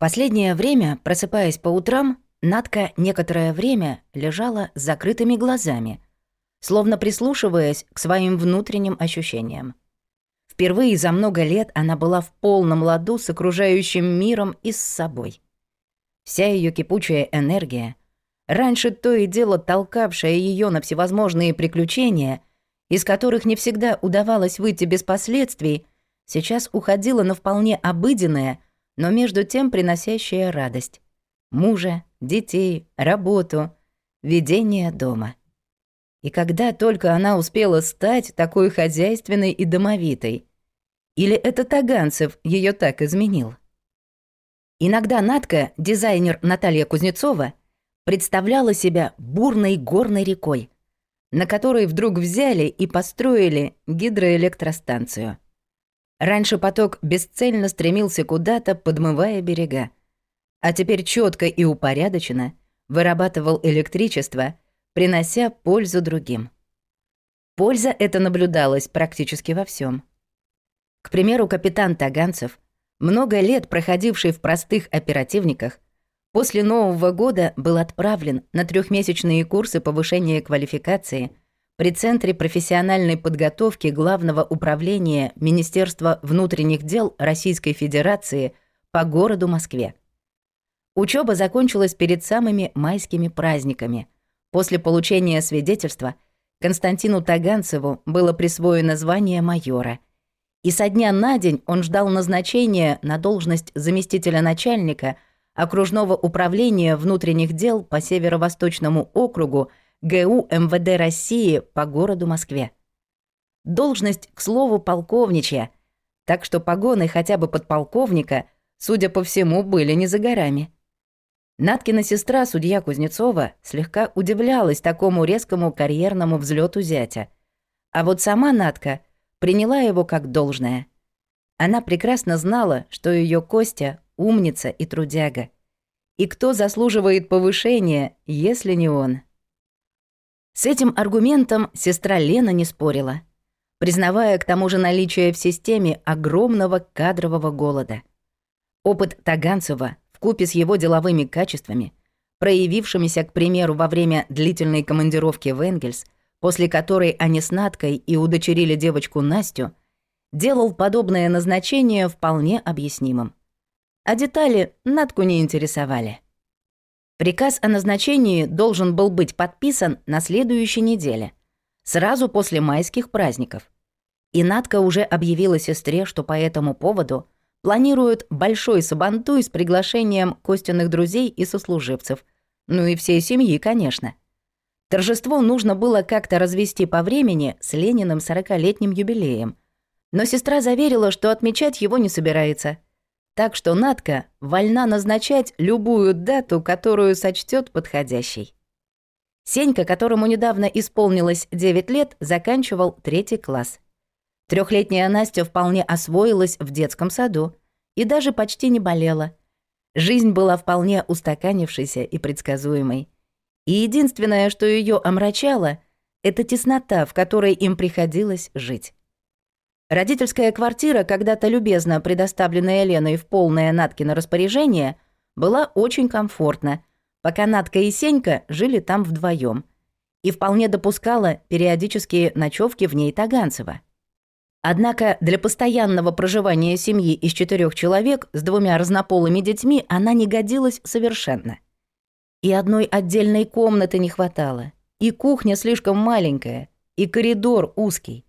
последнее время, просыпаясь по утрам, Надка некоторое время лежала с закрытыми глазами, словно прислушиваясь к своим внутренним ощущениям. Впервые за много лет она была в полном ладу с окружающим миром и с собой. Вся ее кипучая энергия, раньше то и дело толкавшая ее на всевозможные приключения, из которых не всегда удавалось выйти без последствий, сейчас уходила на вполне обыденное, но между тем приносящее радость. Мужа, детей, работу, ведение дома. И когда только она успела стать такой хозяйственной и домовитой? Или это Таганцев ее так изменил? Иногда Натка, дизайнер Наталья Кузнецова, представляла себя бурной горной рекой, на которой вдруг взяли и построили гидроэлектростанцию. Раньше поток бесцельно стремился куда-то, подмывая берега а теперь четко и упорядоченно вырабатывал электричество, принося пользу другим. Польза эта наблюдалась практически во всем. К примеру, капитан Таганцев, много лет проходивший в простых оперативниках, после Нового года был отправлен на трехмесячные курсы повышения квалификации при Центре профессиональной подготовки Главного управления Министерства внутренних дел Российской Федерации по городу Москве. Учеба закончилась перед самыми майскими праздниками. После получения свидетельства Константину Таганцеву было присвоено звание майора. И со дня на день он ждал назначения на должность заместителя начальника окружного управления внутренних дел по Северо-Восточному округу ГУ МВД России по городу Москве. Должность, к слову, полковничья, так что погоны хотя бы подполковника, судя по всему, были не за горами. Наткина сестра, судья Кузнецова, слегка удивлялась такому резкому карьерному взлету зятя. А вот сама Натка приняла его как должное. Она прекрасно знала, что ее Костя — умница и трудяга. И кто заслуживает повышения, если не он? С этим аргументом сестра Лена не спорила, признавая к тому же наличие в системе огромного кадрового голода. Опыт Таганцева вкупе с его деловыми качествами, проявившимися, к примеру, во время длительной командировки в Энгельс, после которой они с Наткой и удочерили девочку Настю, делал подобное назначение вполне объяснимым. А детали Натку не интересовали. Приказ о назначении должен был быть подписан на следующей неделе, сразу после майских праздников. И Натка уже объявила сестре, что по этому поводу – планируют большой сабантуй с приглашением Костяных друзей и сослуживцев. Ну и всей семьи, конечно. Торжество нужно было как-то развести по времени с Лениным 40-летним юбилеем. Но сестра заверила, что отмечать его не собирается. Так что Натка вольна назначать любую дату, которую сочтет подходящей. Сенька, которому недавно исполнилось 9 лет, заканчивал третий класс. Трехлетняя Настя вполне освоилась в детском саду и даже почти не болела. Жизнь была вполне устаканившейся и предсказуемой. И единственное, что ее омрачало, это теснота, в которой им приходилось жить. Родительская квартира, когда-то любезно предоставленная Леной в полное Наткино распоряжение, была очень комфортна, пока Натка и Сенька жили там вдвоем, и вполне допускала периодические ночевки в ней Таганцева. Однако для постоянного проживания семьи из четырех человек с двумя разнополыми детьми она не годилась совершенно. И одной отдельной комнаты не хватало, и кухня слишком маленькая, и коридор узкий.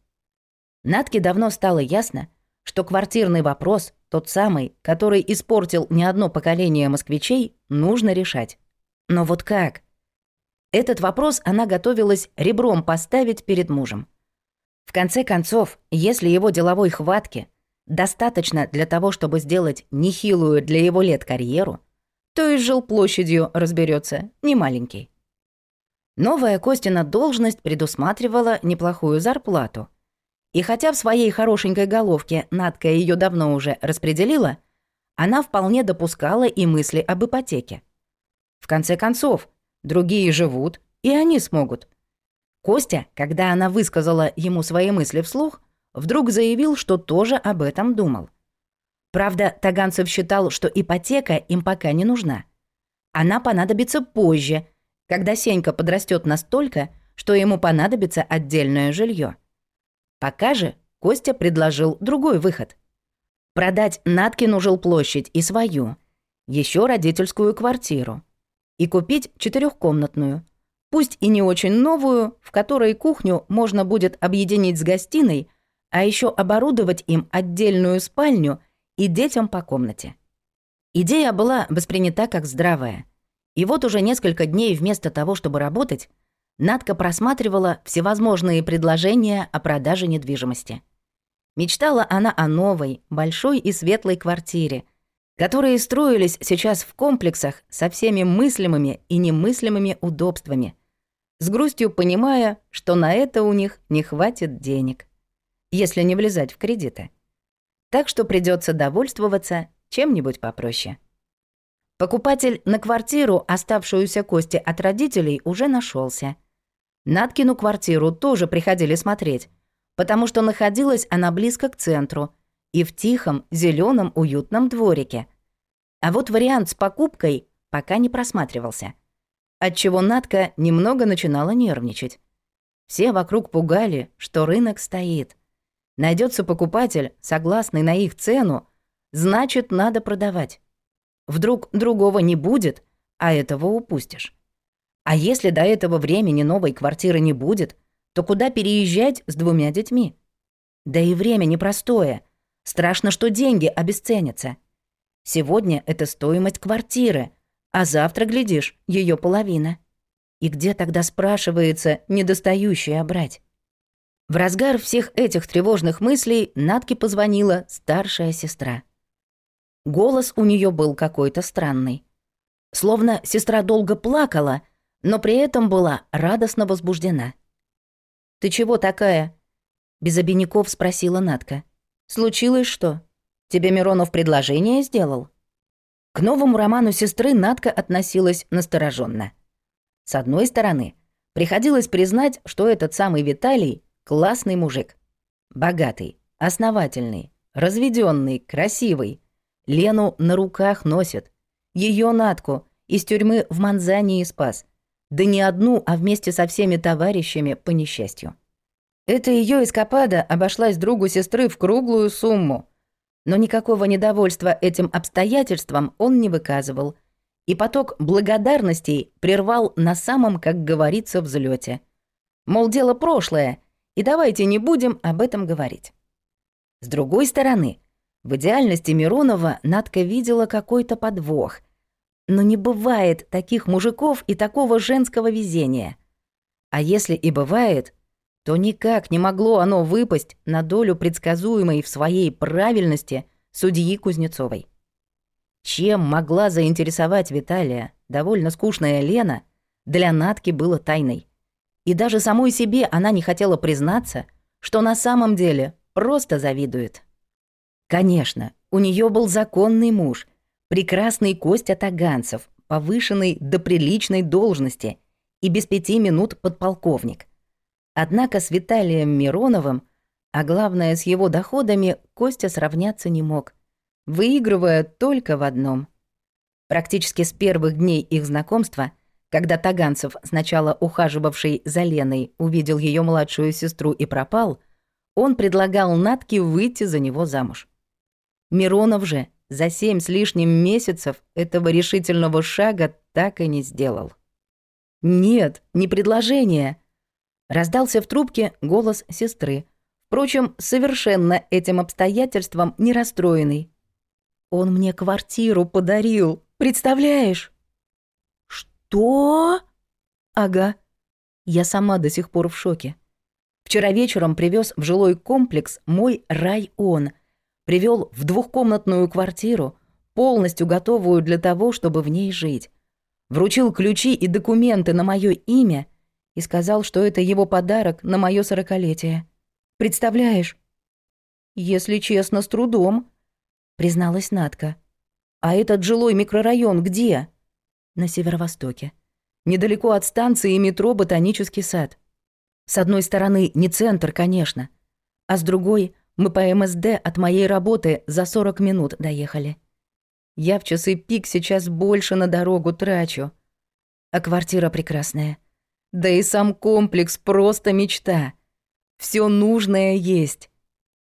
Натке давно стало ясно, что квартирный вопрос, тот самый, который испортил не одно поколение москвичей, нужно решать. Но вот как? Этот вопрос она готовилась ребром поставить перед мужем. В конце концов, если его деловой хватки достаточно для того, чтобы сделать нехилую для его лет карьеру, то и с жилплощадью разберется, не маленький. Новая Костина должность предусматривала неплохую зарплату. И хотя в своей хорошенькой головке Надка ее давно уже распределила, она вполне допускала и мысли об ипотеке. В конце концов, другие живут, и они смогут – Костя, когда она высказала ему свои мысли вслух, вдруг заявил, что тоже об этом думал. Правда, Таганцев считал, что ипотека им пока не нужна. Она понадобится позже, когда Сенька подрастет настолько, что ему понадобится отдельное жилье. Пока же Костя предложил другой выход. Продать Наткину жилплощадь и свою, еще родительскую квартиру, и купить четырехкомнатную, пусть и не очень новую, в которой кухню можно будет объединить с гостиной, а еще оборудовать им отдельную спальню и детям по комнате. Идея была воспринята как здравая. И вот уже несколько дней вместо того, чтобы работать, Надка просматривала всевозможные предложения о продаже недвижимости. Мечтала она о новой, большой и светлой квартире, которые строились сейчас в комплексах со всеми мыслимыми и немыслимыми удобствами, с грустью понимая, что на это у них не хватит денег, если не влезать в кредиты. Так что придется довольствоваться чем-нибудь попроще. Покупатель на квартиру, оставшуюся Кости от родителей, уже нашелся. Наткину квартиру тоже приходили смотреть, потому что находилась она близко к центру и в тихом, зеленом, уютном дворике. А вот вариант с покупкой пока не просматривался. Отчего Натка немного начинала нервничать. Все вокруг пугали, что рынок стоит. Найдется покупатель, согласный на их цену, значит, надо продавать. Вдруг другого не будет, а этого упустишь. А если до этого времени новой квартиры не будет, то куда переезжать с двумя детьми? Да и время непростое. Страшно, что деньги обесценятся. Сегодня это стоимость квартиры, а завтра, глядишь, ее половина. И где тогда, спрашивается, недостающее брать? В разгар всех этих тревожных мыслей Натке позвонила старшая сестра. Голос у нее был какой-то странный. Словно сестра долго плакала, но при этом была радостно возбуждена. «Ты чего такая?» Без обиняков спросила Натка. «Случилось что? Тебе Миронов предложение сделал?» К новому роману сестры Натка относилась настороженно. С одной стороны, приходилось признать, что этот самый Виталий — классный мужик. Богатый, основательный, разведенный, красивый. Лену на руках носит. Ее Натку из тюрьмы в Манзании спас. Да не одну, а вместе со всеми товарищами по несчастью. Эта ее эскапада обошлась другу сестры в круглую сумму. Но никакого недовольства этим обстоятельством он не выказывал. И поток благодарностей прервал на самом, как говорится, взлете. Мол, дело прошлое, и давайте не будем об этом говорить. С другой стороны, в идеальности Миронова Надка видела какой-то подвох — но не бывает таких мужиков и такого женского везения. А если и бывает, то никак не могло оно выпасть на долю предсказуемой в своей правильности судьи Кузнецовой. Чем могла заинтересовать Виталия довольно скучная Лена, для Натки было тайной. И даже самой себе она не хотела признаться, что на самом деле просто завидует. Конечно, у нее был законный муж, Прекрасный Костя Таганцев, повышенный до приличной должности и без пяти минут подполковник. Однако с Виталием Мироновым, а главное с его доходами, Костя сравняться не мог, выигрывая только в одном. Практически с первых дней их знакомства, когда Таганцев, сначала ухаживавший за Леной, увидел ее младшую сестру и пропал, он предлагал Натке выйти за него замуж. Миронов же за семь с лишним месяцев этого решительного шага так и не сделал. «Нет, не предложение», — раздался в трубке голос сестры, впрочем, совершенно этим обстоятельством не расстроенный. «Он мне квартиру подарил, представляешь?» «Что?» «Ага. Я сама до сих пор в шоке. Вчера вечером привез в жилой комплекс мой район — привел в двухкомнатную квартиру, полностью готовую для того, чтобы в ней жить. Вручил ключи и документы на мое имя и сказал, что это его подарок на мое сорокалетие. Представляешь? Если честно, с трудом, призналась Натка. А этот жилой микрорайон где? На северо-востоке. Недалеко от станции метро Ботанический сад. С одной стороны, не центр, конечно, а с другой Мы по МСД от моей работы за 40 минут доехали. Я в часы пик сейчас больше на дорогу трачу. А квартира прекрасная. Да и сам комплекс просто мечта. Все нужное есть.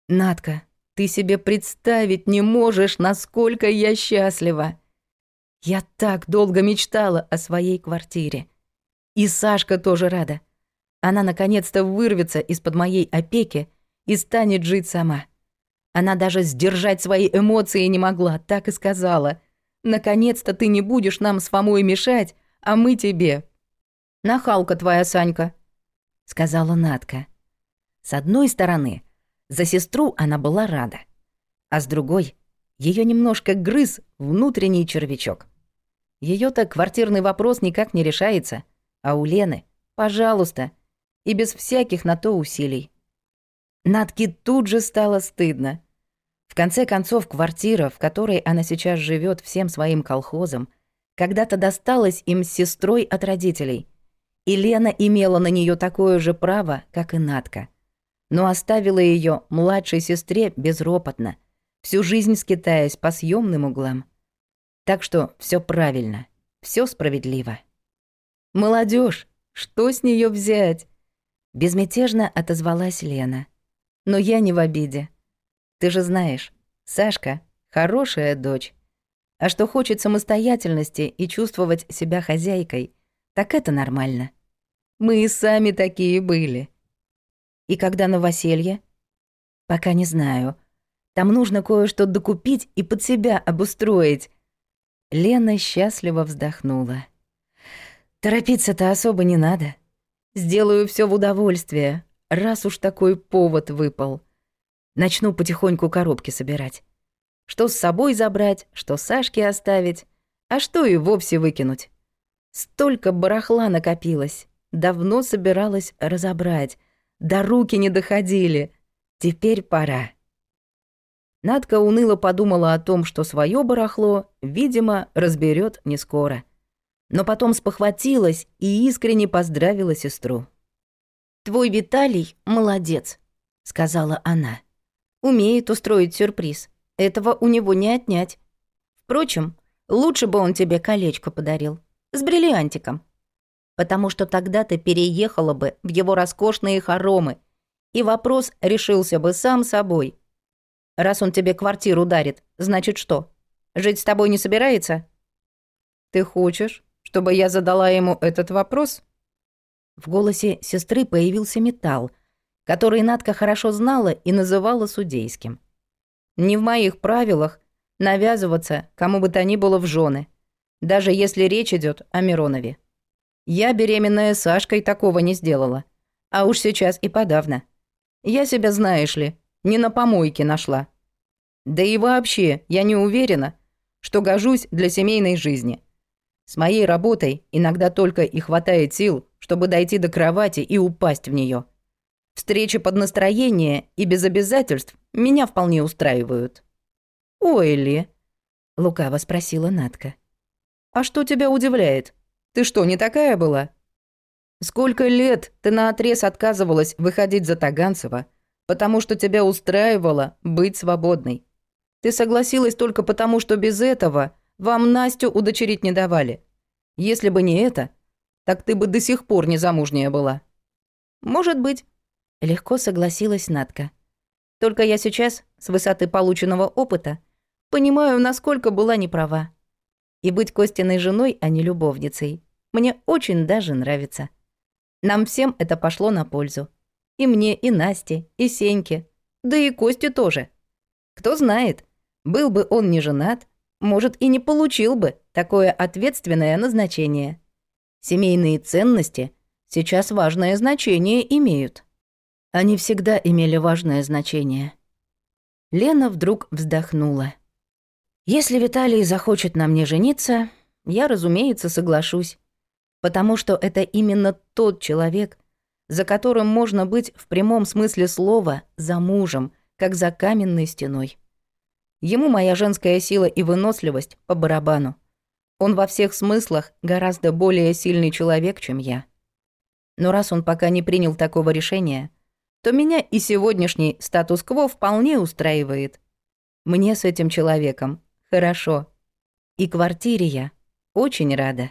Надка, ты себе представить не можешь, насколько я счастлива. Я так долго мечтала о своей квартире. И Сашка тоже рада. Она наконец-то вырвется из-под моей опеки и станет жить сама. Она даже сдержать свои эмоции не могла, так и сказала. «Наконец-то ты не будешь нам с Фомой мешать, а мы тебе». «Нахалка твоя, Санька», — сказала Натка. С одной стороны, за сестру она была рада, а с другой ее немножко грыз внутренний червячок. ее то квартирный вопрос никак не решается, а у Лены, пожалуйста, и без всяких на то усилий. Натке тут же стало стыдно. В конце концов, квартира, в которой она сейчас живет всем своим колхозом, когда-то досталась им с сестрой от родителей. И Лена имела на нее такое же право, как и Натка. Но оставила ее младшей сестре безропотно, всю жизнь скитаясь по съемным углам. Так что все правильно, все справедливо. Молодежь, что с нее взять? Безмятежно отозвалась Лена. Но я не в обиде. Ты же знаешь, Сашка — хорошая дочь. А что хочет самостоятельности и чувствовать себя хозяйкой, так это нормально. Мы и сами такие были. И когда новоселье? Пока не знаю. Там нужно кое-что докупить и под себя обустроить. Лена счастливо вздохнула. Торопиться-то особо не надо. Сделаю все в удовольствие, раз уж такой повод выпал. Начну потихоньку коробки собирать. Что с собой забрать, что Сашке оставить, а что и вовсе выкинуть. Столько барахла накопилось. Давно собиралась разобрать. До руки не доходили. Теперь пора. Надка уныло подумала о том, что свое барахло, видимо, разберет не скоро. Но потом спохватилась и искренне поздравила сестру. «Твой Виталий молодец», — сказала она. «Умеет устроить сюрприз. Этого у него не отнять. Впрочем, лучше бы он тебе колечко подарил. С бриллиантиком. Потому что тогда ты переехала бы в его роскошные хоромы, и вопрос решился бы сам собой. Раз он тебе квартиру дарит, значит что? Жить с тобой не собирается? Ты хочешь, чтобы я задала ему этот вопрос?» В голосе сестры появился металл, который Надка хорошо знала и называла судейским. «Не в моих правилах навязываться кому бы то ни было в жены, даже если речь идет о Миронове. Я, беременная Сашкой, такого не сделала. А уж сейчас и подавно. Я себя, знаешь ли, не на помойке нашла. Да и вообще, я не уверена, что гожусь для семейной жизни. С моей работой иногда только и хватает сил, чтобы дойти до кровати и упасть в нее. Встречи под настроение и без обязательств меня вполне устраивают. «Ой, Ли», — лукаво спросила Натка. «А что тебя удивляет? Ты что, не такая была?» «Сколько лет ты наотрез отказывалась выходить за Таганцева, потому что тебя устраивало быть свободной? Ты согласилась только потому, что без этого вам Настю удочерить не давали. Если бы не это, так ты бы до сих пор не замужняя была». «Может быть», — легко согласилась Натка. «Только я сейчас, с высоты полученного опыта, понимаю, насколько была неправа. И быть Костиной женой, а не любовницей, мне очень даже нравится. Нам всем это пошло на пользу. И мне, и Насте, и Сеньке, да и Косте тоже. Кто знает, был бы он не женат, может, и не получил бы такое ответственное назначение. Семейные ценности сейчас важное значение имеют. Они всегда имели важное значение. Лена вдруг вздохнула. Если Виталий захочет на мне жениться, я, разумеется, соглашусь. Потому что это именно тот человек, за которым можно быть в прямом смысле слова за мужем, как за каменной стеной. Ему моя женская сила и выносливость по барабану. Он во всех смыслах гораздо более сильный человек, чем я. Но раз он пока не принял такого решения, то меня и сегодняшний статус-кво вполне устраивает. Мне с этим человеком хорошо. И квартире я очень рада.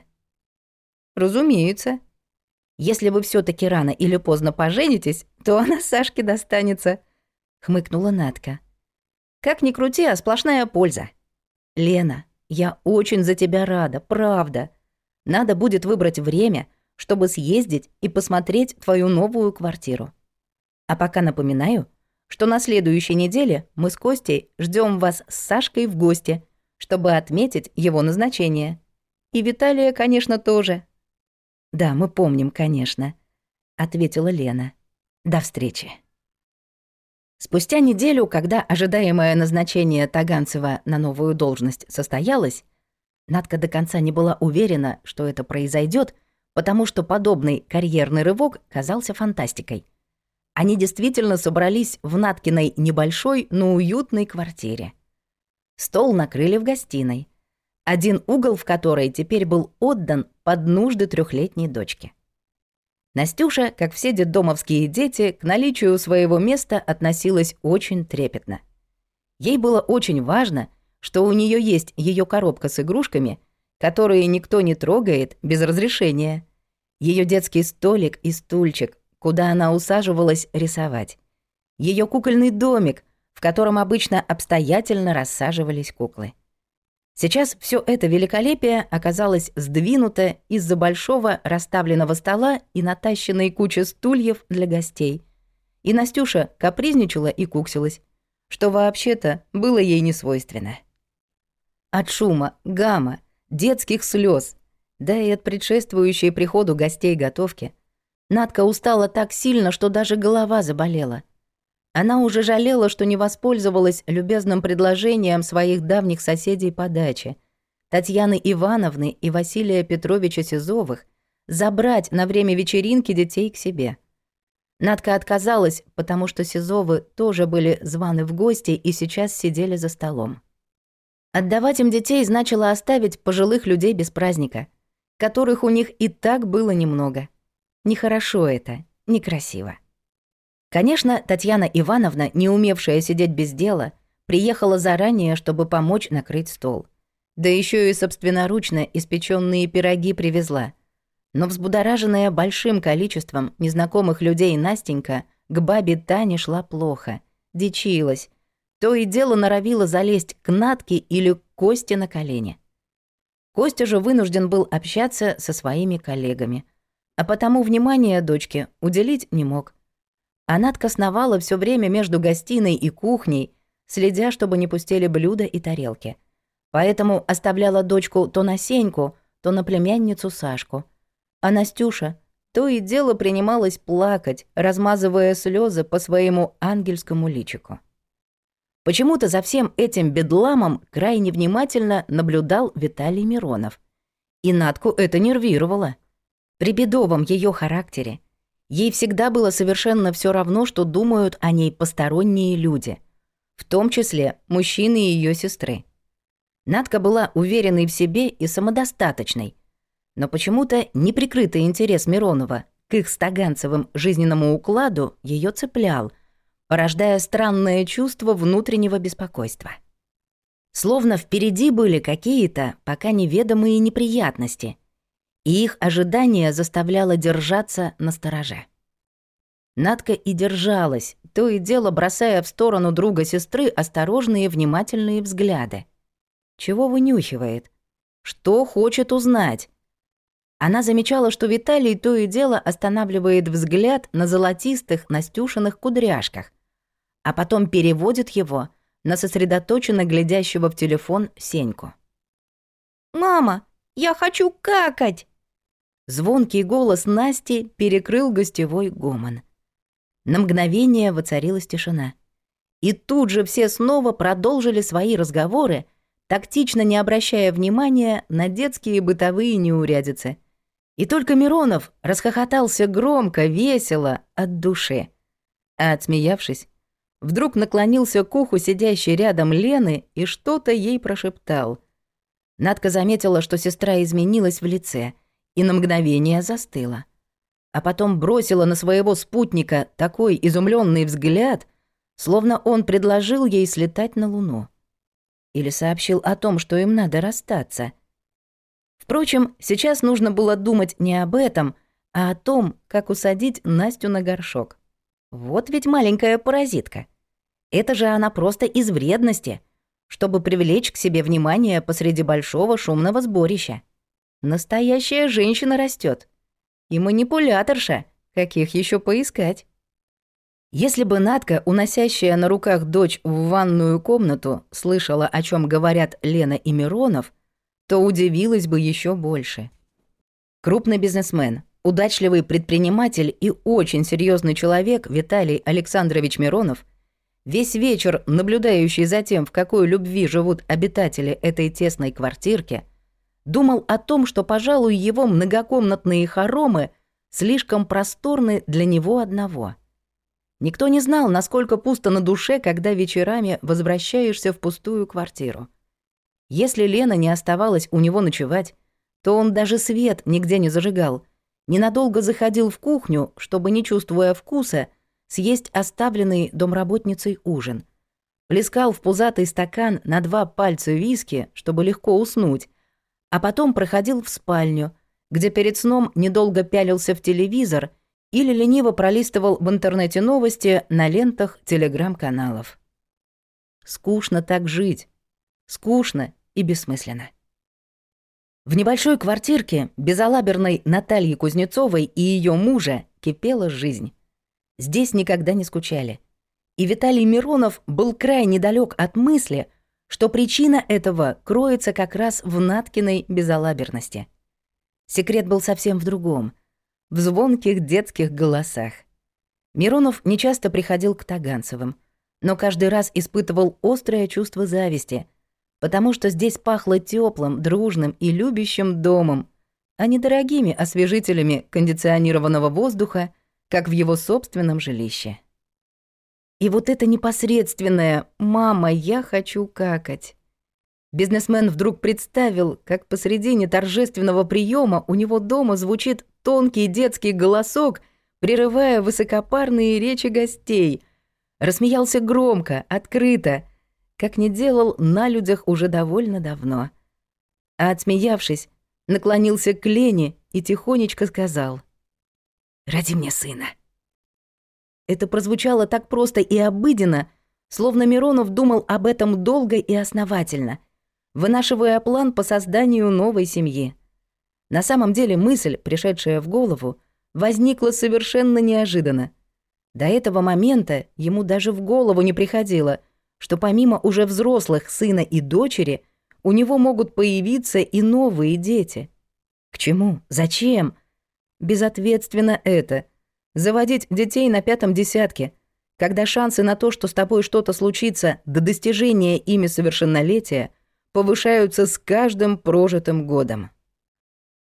Разумеется. Если вы все таки рано или поздно поженитесь, то она Сашке достанется, хмыкнула Натка. Как ни крути, а сплошная польза. Лена, я очень за тебя рада, правда. Надо будет выбрать время, чтобы съездить и посмотреть твою новую квартиру. А пока напоминаю, что на следующей неделе мы с Костей ждем вас с Сашкой в гости, чтобы отметить его назначение. И Виталия, конечно, тоже. Да, мы помним, конечно, ответила Лена. До встречи. Спустя неделю, когда ожидаемое назначение Таганцева на новую должность состоялось, Надка до конца не была уверена, что это произойдет, потому что подобный карьерный рывок казался фантастикой. Они действительно собрались в Наткиной небольшой, но уютной квартире. Стол накрыли в гостиной, один угол в которой теперь был отдан под нужды трехлетней дочки. Настюша, как все детдомовские дети, к наличию своего места относилась очень трепетно. Ей было очень важно, что у нее есть ее коробка с игрушками, которые никто не трогает без разрешения, ее детский столик и стульчик, куда она усаживалась рисовать, ее кукольный домик, в котором обычно обстоятельно рассаживались куклы. Сейчас все это великолепие оказалось сдвинуто из-за большого расставленного стола и натащенной кучи стульев для гостей. И Настюша капризничала и куксилась, что вообще-то было ей не свойственно. От шума, гамма, детских слез, да и от предшествующей приходу гостей готовки, Надка устала так сильно, что даже голова заболела — она уже жалела, что не воспользовалась любезным предложением своих давних соседей по даче, Татьяны Ивановны и Василия Петровича Сизовых, забрать на время вечеринки детей к себе. Надка отказалась, потому что Сизовы тоже были званы в гости и сейчас сидели за столом. Отдавать им детей значило оставить пожилых людей без праздника, которых у них и так было немного. Нехорошо это, некрасиво. Конечно, Татьяна Ивановна, не умевшая сидеть без дела, приехала заранее, чтобы помочь накрыть стол. Да еще и собственноручно испеченные пироги привезла. Но взбудораженная большим количеством незнакомых людей Настенька к бабе Тане шла плохо, дичилась. То и дело норовила залезть к Натке или к Косте на колени. Костя же вынужден был общаться со своими коллегами, а потому внимания дочке уделить не мог. А Надка сновала все время между гостиной и кухней, следя, чтобы не пустили блюда и тарелки. Поэтому оставляла дочку то на Сеньку, то на племянницу Сашку. А Настюша то и дело принималась плакать, размазывая слезы по своему ангельскому личику. Почему-то за всем этим бедламом крайне внимательно наблюдал Виталий Миронов. И Натку это нервировало. При бедовом ее характере Ей всегда было совершенно все равно, что думают о ней посторонние люди, в том числе мужчины и ее сестры. Надка была уверенной в себе и самодостаточной, но почему-то неприкрытый интерес Миронова к их стаганцевым жизненному укладу ее цеплял, порождая странное чувство внутреннего беспокойства. Словно впереди были какие-то пока неведомые неприятности — и их ожидание заставляло держаться на стороже. Надка и держалась, то и дело бросая в сторону друга сестры осторожные внимательные взгляды. Чего вынюхивает? Что хочет узнать? Она замечала, что Виталий то и дело останавливает взгляд на золотистых Настюшиных кудряшках, а потом переводит его на сосредоточенно глядящего в телефон Сеньку. «Мама, я хочу какать!» Звонкий голос Насти перекрыл гостевой гомон. На мгновение воцарилась тишина. И тут же все снова продолжили свои разговоры, тактично не обращая внимания на детские бытовые неурядицы. И только Миронов расхохотался громко, весело, от души. А отсмеявшись, вдруг наклонился к уху сидящей рядом Лены и что-то ей прошептал. Надка заметила, что сестра изменилась в лице — и на мгновение застыла. а потом бросила на своего спутника такой изумленный взгляд, словно он предложил ей слетать на Луну. Или сообщил о том, что им надо расстаться. Впрочем, сейчас нужно было думать не об этом, а о том, как усадить Настю на горшок. Вот ведь маленькая паразитка. Это же она просто из вредности, чтобы привлечь к себе внимание посреди большого шумного сборища. Настоящая женщина растет. И манипуляторша, каких еще поискать. Если бы Натка, уносящая на руках дочь в ванную комнату, слышала, о чем говорят Лена и Миронов, то удивилась бы еще больше. Крупный бизнесмен, удачливый предприниматель и очень серьезный человек Виталий Александрович Миронов, весь вечер наблюдающий за тем, в какой любви живут обитатели этой тесной квартирки, думал о том, что, пожалуй, его многокомнатные хоромы слишком просторны для него одного. Никто не знал, насколько пусто на душе, когда вечерами возвращаешься в пустую квартиру. Если Лена не оставалась у него ночевать, то он даже свет нигде не зажигал, ненадолго заходил в кухню, чтобы, не чувствуя вкуса, съесть оставленный домработницей ужин. Плескал в пузатый стакан на два пальца виски, чтобы легко уснуть, а потом проходил в спальню, где перед сном недолго пялился в телевизор или лениво пролистывал в интернете новости на лентах телеграм-каналов. Скучно так жить. Скучно и бессмысленно. В небольшой квартирке безалаберной Натальи Кузнецовой и ее мужа кипела жизнь. Здесь никогда не скучали. И Виталий Миронов был крайне далек от мысли, что причина этого кроется как раз в Наткиной безалаберности. Секрет был совсем в другом, в звонких детских голосах. Миронов нечасто приходил к Таганцевым, но каждый раз испытывал острое чувство зависти — потому что здесь пахло теплым, дружным и любящим домом, а не дорогими освежителями кондиционированного воздуха, как в его собственном жилище. И вот это непосредственное «мама, я хочу какать». Бизнесмен вдруг представил, как посредине торжественного приема у него дома звучит тонкий детский голосок, прерывая высокопарные речи гостей. Рассмеялся громко, открыто — как не делал на людях уже довольно давно. А отсмеявшись, наклонился к Лене и тихонечко сказал «Ради мне сына». Это прозвучало так просто и обыденно, словно Миронов думал об этом долго и основательно, вынашивая план по созданию новой семьи. На самом деле мысль, пришедшая в голову, возникла совершенно неожиданно. До этого момента ему даже в голову не приходило — что помимо уже взрослых сына и дочери, у него могут появиться и новые дети. К чему? Зачем? Безответственно это. Заводить детей на пятом десятке, когда шансы на то, что с тобой что-то случится до достижения ими совершеннолетия, повышаются с каждым прожитым годом.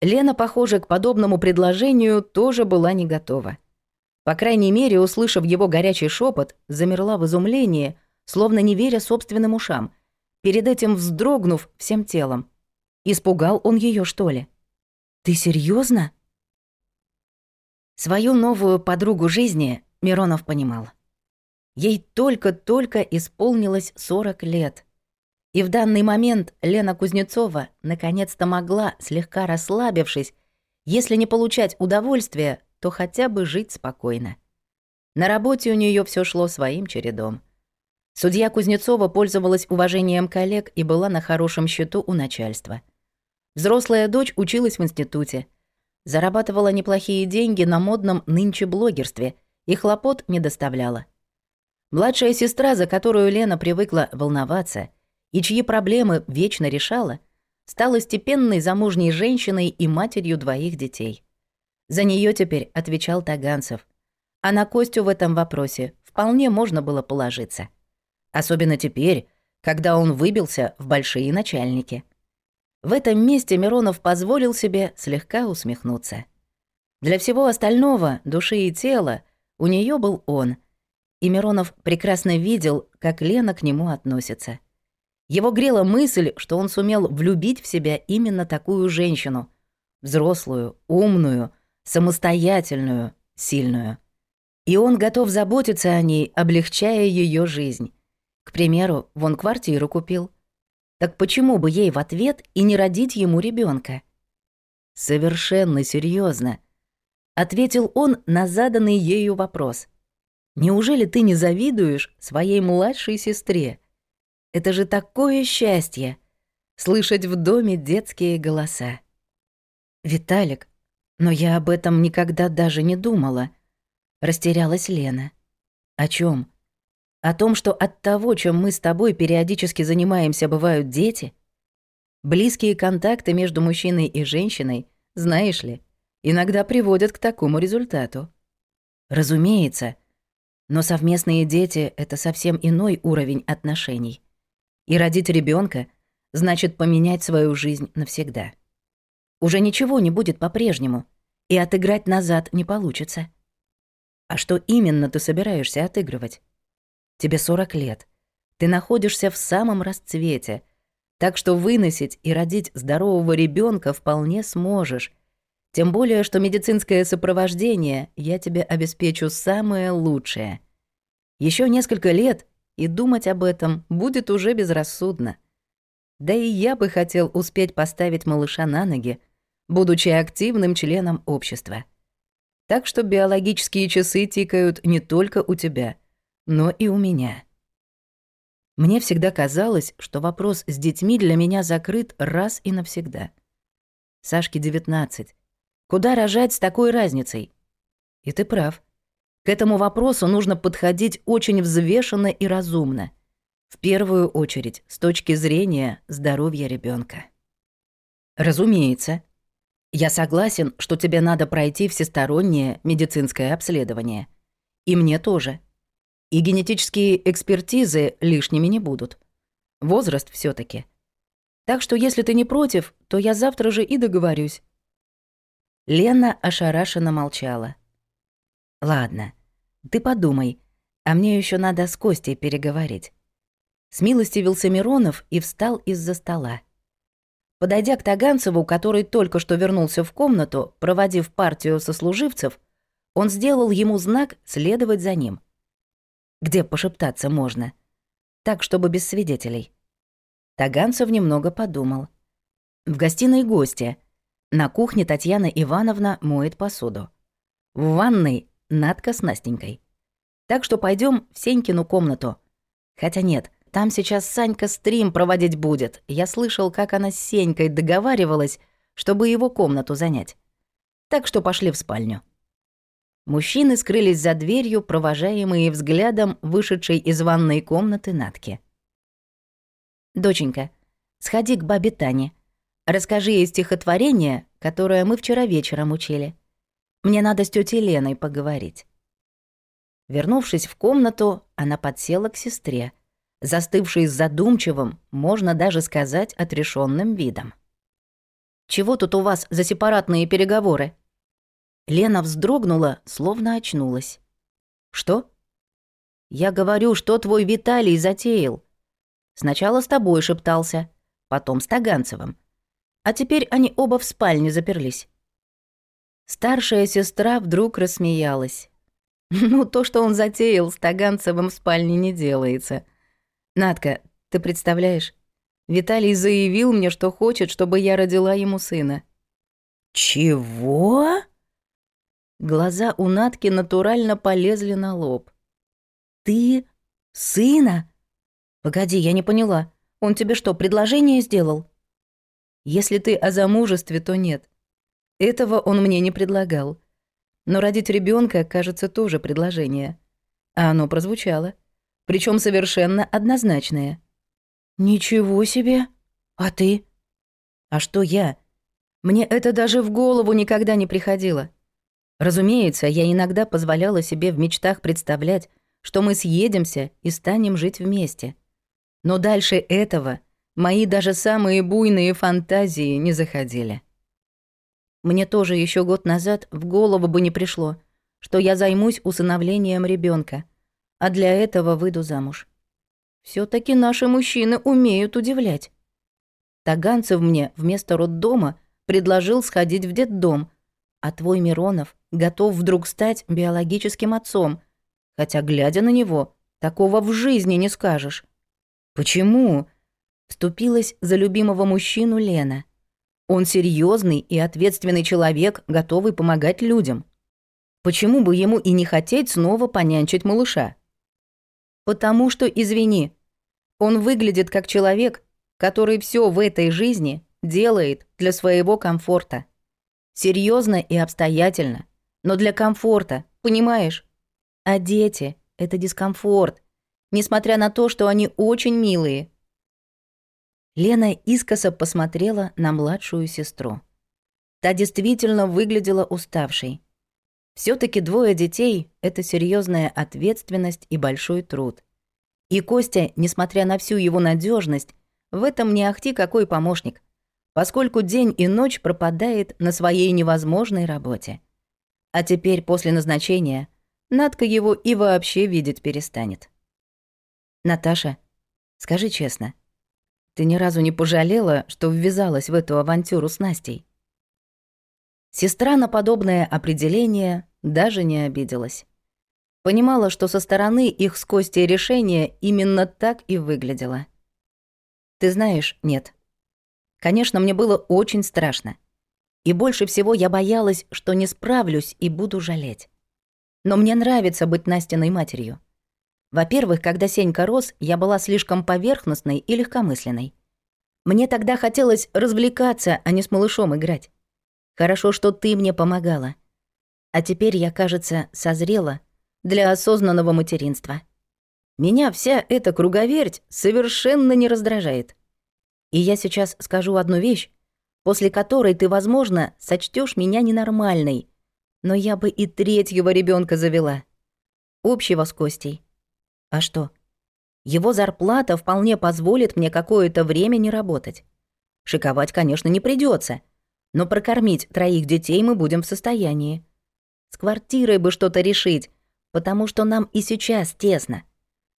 Лена, похоже, к подобному предложению тоже была не готова. По крайней мере, услышав его горячий шепот, замерла в изумлении — словно не веря собственным ушам, перед этим вздрогнув всем телом. Испугал он ее, что ли? «Ты серьезно? Свою новую подругу жизни Миронов понимал. Ей только-только исполнилось 40 лет. И в данный момент Лена Кузнецова наконец-то могла, слегка расслабившись, если не получать удовольствия, то хотя бы жить спокойно. На работе у нее все шло своим чередом. Судья Кузнецова пользовалась уважением коллег и была на хорошем счету у начальства. Взрослая дочь училась в институте. Зарабатывала неплохие деньги на модном нынче блогерстве и хлопот не доставляла. Младшая сестра, за которую Лена привыкла волноваться и чьи проблемы вечно решала, стала степенной замужней женщиной и матерью двоих детей. За нее теперь отвечал Таганцев. А на Костю в этом вопросе вполне можно было положиться. Особенно теперь, когда он выбился в большие начальники. В этом месте Миронов позволил себе слегка усмехнуться. Для всего остального, души и тела, у нее был он. И Миронов прекрасно видел, как Лена к нему относится. Его грела мысль, что он сумел влюбить в себя именно такую женщину. Взрослую, умную, самостоятельную, сильную. И он готов заботиться о ней, облегчая ее жизнь. К примеру, вон квартиру купил. Так почему бы ей в ответ и не родить ему ребенка? Совершенно серьезно, ответил он на заданный ею вопрос. Неужели ты не завидуешь своей младшей сестре? Это же такое счастье слышать в доме детские голоса. Виталик, но я об этом никогда даже не думала. Растерялась Лена. О чем? О том, что от того, чем мы с тобой периодически занимаемся, бывают дети? Близкие контакты между мужчиной и женщиной, знаешь ли, иногда приводят к такому результату. Разумеется, но совместные дети — это совсем иной уровень отношений. И родить ребенка значит поменять свою жизнь навсегда. Уже ничего не будет по-прежнему, и отыграть назад не получится. А что именно ты собираешься отыгрывать? Тебе 40 лет. Ты находишься в самом расцвете, так что выносить и родить здорового ребенка вполне сможешь. Тем более, что медицинское сопровождение я тебе обеспечу самое лучшее. Еще несколько лет, и думать об этом будет уже безрассудно. Да и я бы хотел успеть поставить малыша на ноги, будучи активным членом общества. Так что биологические часы тикают не только у тебя, но и у меня. Мне всегда казалось, что вопрос с детьми для меня закрыт раз и навсегда. Сашке 19. Куда рожать с такой разницей? И ты прав. К этому вопросу нужно подходить очень взвешенно и разумно. В первую очередь, с точки зрения здоровья ребенка. Разумеется. Я согласен, что тебе надо пройти всестороннее медицинское обследование. И мне тоже. И генетические экспертизы лишними не будут. Возраст все таки Так что если ты не против, то я завтра же и договорюсь». Лена ошарашенно молчала. «Ладно, ты подумай, а мне еще надо с Костей переговорить». Смилостивился Миронов и встал из-за стола. Подойдя к Таганцеву, который только что вернулся в комнату, проводив партию сослуживцев, он сделал ему знак следовать за ним где пошептаться можно. Так, чтобы без свидетелей. Таганцев немного подумал. В гостиной гости. На кухне Татьяна Ивановна моет посуду. В ванной Надка с Настенькой. Так что пойдем в Сенькину комнату. Хотя нет, там сейчас Санька стрим проводить будет. Я слышал, как она с Сенькой договаривалась, чтобы его комнату занять. Так что пошли в спальню. Мужчины скрылись за дверью, провожаемые взглядом вышедшей из ванной комнаты Натки. «Доченька, сходи к бабе Тане. Расскажи ей стихотворение, которое мы вчера вечером учили. Мне надо с тетей Леной поговорить». Вернувшись в комнату, она подсела к сестре, застывшей с задумчивым, можно даже сказать, отрешенным видом. «Чего тут у вас за сепаратные переговоры?» Лена вздрогнула, словно очнулась. «Что?» «Я говорю, что твой Виталий затеял. Сначала с тобой шептался, потом с Таганцевым. А теперь они оба в спальне заперлись». Старшая сестра вдруг рассмеялась. «Ну, то, что он затеял с Таганцевым в спальне, не делается. Надка, ты представляешь? Виталий заявил мне, что хочет, чтобы я родила ему сына». «Чего?» Глаза у Натки натурально полезли на лоб. «Ты? Сына? Погоди, я не поняла. Он тебе что, предложение сделал?» «Если ты о замужестве, то нет. Этого он мне не предлагал. Но родить ребенка, кажется, тоже предложение. А оно прозвучало. Причем совершенно однозначное. «Ничего себе! А ты?» «А что я? Мне это даже в голову никогда не приходило». Разумеется, я иногда позволяла себе в мечтах представлять, что мы съедемся и станем жить вместе. Но дальше этого мои даже самые буйные фантазии не заходили. Мне тоже еще год назад в голову бы не пришло, что я займусь усыновлением ребенка, а для этого выйду замуж. все таки наши мужчины умеют удивлять. Таганцев мне вместо роддома предложил сходить в детдом, А твой Миронов готов вдруг стать биологическим отцом, хотя, глядя на него, такого в жизни не скажешь. Почему? Вступилась за любимого мужчину Лена. Он серьезный и ответственный человек, готовый помогать людям. Почему бы ему и не хотеть снова понянчить малыша? Потому что, извини, он выглядит как человек, который все в этой жизни делает для своего комфорта. Серьезно и обстоятельно, но для комфорта, понимаешь? А дети — это дискомфорт, несмотря на то, что они очень милые. Лена искоса посмотрела на младшую сестру. Та действительно выглядела уставшей. все таки двое детей — это серьезная ответственность и большой труд. И Костя, несмотря на всю его надежность, в этом не ахти какой помощник, поскольку день и ночь пропадает на своей невозможной работе. А теперь, после назначения, Надка его и вообще видеть перестанет. «Наташа, скажи честно, ты ни разу не пожалела, что ввязалась в эту авантюру с Настей?» Сестра на подобное определение даже не обиделась. Понимала, что со стороны их с Костей решение именно так и выглядело. Ты знаешь, нет. Конечно, мне было очень страшно. И больше всего я боялась, что не справлюсь и буду жалеть. Но мне нравится быть Настиной матерью. Во-первых, когда Сенька рос, я была слишком поверхностной и легкомысленной. Мне тогда хотелось развлекаться, а не с малышом играть. Хорошо, что ты мне помогала. А теперь я, кажется, созрела — для осознанного материнства. Меня вся эта круговерть совершенно не раздражает. И я сейчас скажу одну вещь, после которой ты, возможно, сочтешь меня ненормальной, но я бы и третьего ребенка завела. Общего с Костей. А что? Его зарплата вполне позволит мне какое-то время не работать. Шиковать, конечно, не придется, но прокормить троих детей мы будем в состоянии. С квартирой бы что-то решить, потому что нам и сейчас тесно.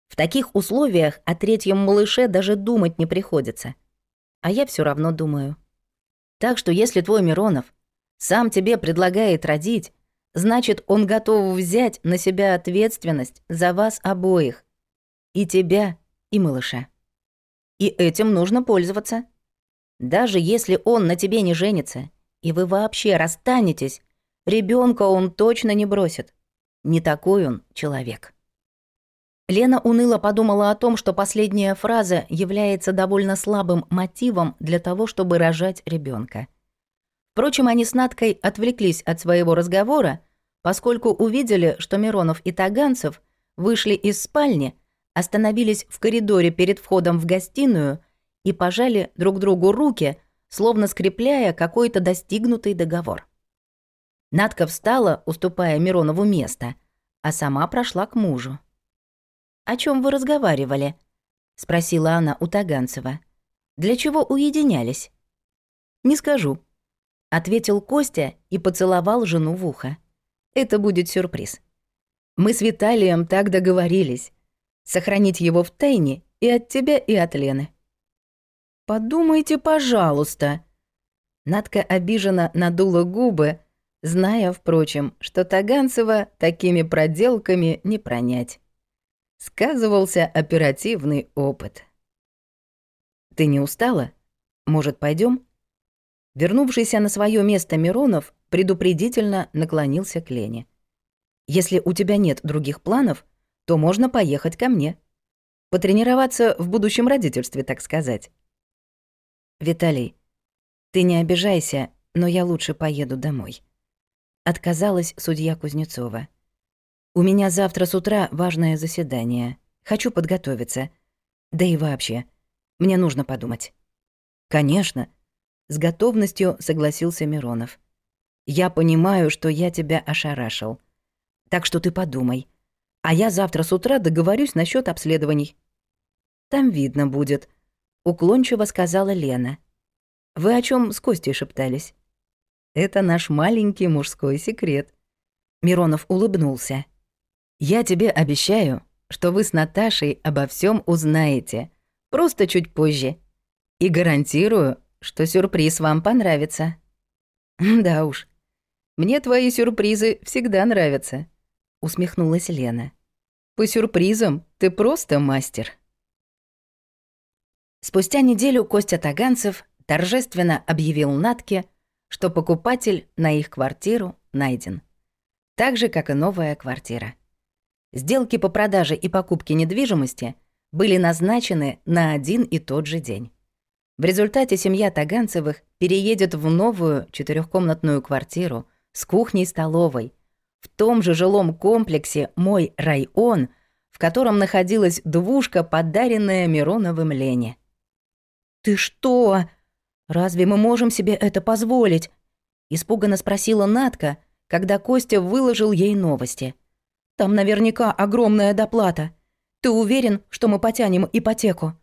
В таких условиях о третьем малыше даже думать не приходится. А я все равно думаю. Так что если твой Миронов сам тебе предлагает родить, значит, он готов взять на себя ответственность за вас обоих. И тебя, и малыша. И этим нужно пользоваться. Даже если он на тебе не женится, и вы вообще расстанетесь, ребенка он точно не бросит. Не такой он человек. Лена уныло подумала о том, что последняя фраза является довольно слабым мотивом для того, чтобы рожать ребенка. Впрочем, они с Надкой отвлеклись от своего разговора, поскольку увидели, что Миронов и Таганцев вышли из спальни, остановились в коридоре перед входом в гостиную и пожали друг другу руки, словно скрепляя какой-то достигнутый договор. Надка встала, уступая Миронову место, а сама прошла к мужу. «О чем вы разговаривали?» — спросила она у Таганцева. «Для чего уединялись?» «Не скажу», — ответил Костя и поцеловал жену в ухо. «Это будет сюрприз. Мы с Виталием так договорились. Сохранить его в тайне и от тебя, и от Лены». «Подумайте, пожалуйста». Надка обиженно надула губы, зная, впрочем, что Таганцева такими проделками не пронять. Сказывался оперативный опыт. «Ты не устала? Может, пойдем? Вернувшийся на свое место Миронов предупредительно наклонился к Лене. «Если у тебя нет других планов, то можно поехать ко мне. Потренироваться в будущем родительстве, так сказать». «Виталий, ты не обижайся, но я лучше поеду домой». Отказалась судья Кузнецова. «У меня завтра с утра важное заседание. Хочу подготовиться. Да и вообще, мне нужно подумать». «Конечно», — с готовностью согласился Миронов. «Я понимаю, что я тебя ошарашил. Так что ты подумай. А я завтра с утра договорюсь насчет обследований». «Там видно будет», — уклончиво сказала Лена. «Вы о чем с Костей шептались?» Это наш маленький мужской секрет. Миронов улыбнулся. Я тебе обещаю, что вы с Наташей обо всем узнаете, просто чуть позже. И гарантирую, что сюрприз вам понравится. Да уж. Мне твои сюрпризы всегда нравятся», — усмехнулась Лена. «По сюрпризам ты просто мастер». Спустя неделю Костя Таганцев торжественно объявил Натке, что покупатель на их квартиру найден. Так же, как и новая квартира. Сделки по продаже и покупке недвижимости были назначены на один и тот же день. В результате семья Таганцевых переедет в новую четырехкомнатную квартиру с кухней-столовой в том же жилом комплексе «Мой район», в котором находилась двушка, подаренная Мироновым Лене. «Ты что? Разве мы можем себе это позволить?» Испуганно спросила Натка, когда Костя выложил ей новости. «Там наверняка огромная доплата. Ты уверен, что мы потянем ипотеку?»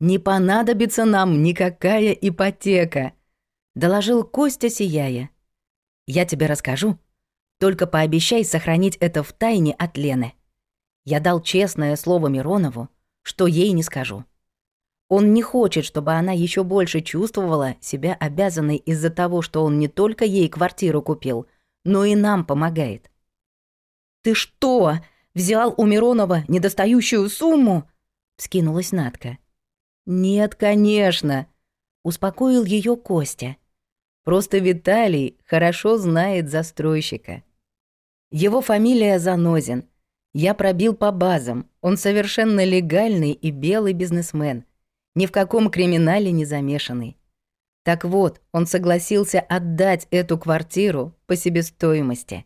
«Не понадобится нам никакая ипотека», — доложил Костя, сияя. «Я тебе расскажу. Только пообещай сохранить это в тайне от Лены. Я дал честное слово Миронову, что ей не скажу. Он не хочет, чтобы она еще больше чувствовала себя обязанной из-за того, что он не только ей квартиру купил, но и нам помогает. «Ты что, взял у Миронова недостающую сумму?» — скинулась Надка. «Нет, конечно», — успокоил ее Костя. «Просто Виталий хорошо знает застройщика. Его фамилия Занозин. Я пробил по базам. Он совершенно легальный и белый бизнесмен ни в каком криминале не замешанный. Так вот, он согласился отдать эту квартиру по себестоимости.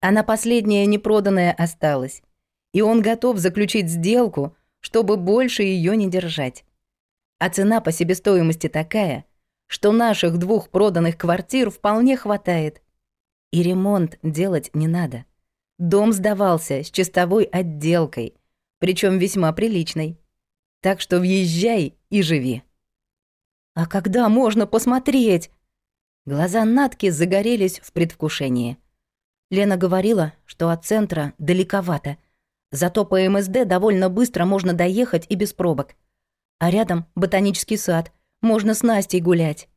Она последняя непроданная осталась, и он готов заключить сделку, чтобы больше ее не держать. А цена по себестоимости такая, что наших двух проданных квартир вполне хватает. И ремонт делать не надо. Дом сдавался с чистовой отделкой, причем весьма приличной. Так что въезжай и живи. А когда можно посмотреть? Глаза Натки загорелись в предвкушении. Лена говорила, что от центра далековато. Зато по МСД довольно быстро можно доехать и без пробок. А рядом ботанический сад. Можно с Настей гулять.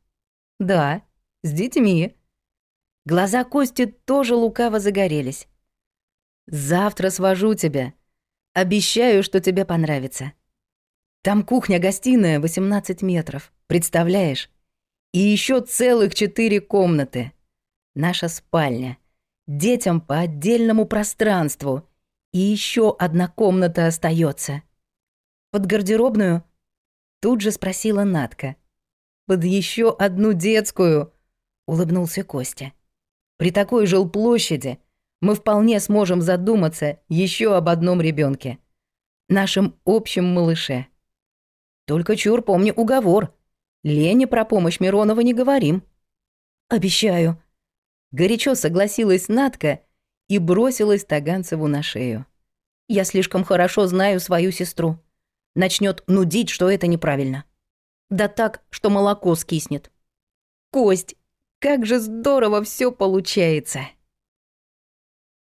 Да, с детьми. Глаза Кости тоже лукаво загорелись. Завтра свожу тебя. Обещаю, что тебе понравится. Там кухня-гостиная 18 метров, представляешь? И еще целых четыре комнаты. Наша спальня. Детям по отдельному пространству. И еще одна комната остается. Под гардеробную? Тут же спросила Натка. Под еще одну детскую, улыбнулся Костя. При такой жилплощади мы вполне сможем задуматься еще об одном ребенке, нашем общем малыше. Только чур помни уговор. Лене про помощь Миронова не говорим. Обещаю. Горячо согласилась Надка и бросилась Таганцеву на шею. Я слишком хорошо знаю свою сестру. Начнет нудить, что это неправильно. Да так, что молоко скиснет. Кость, как же здорово все получается.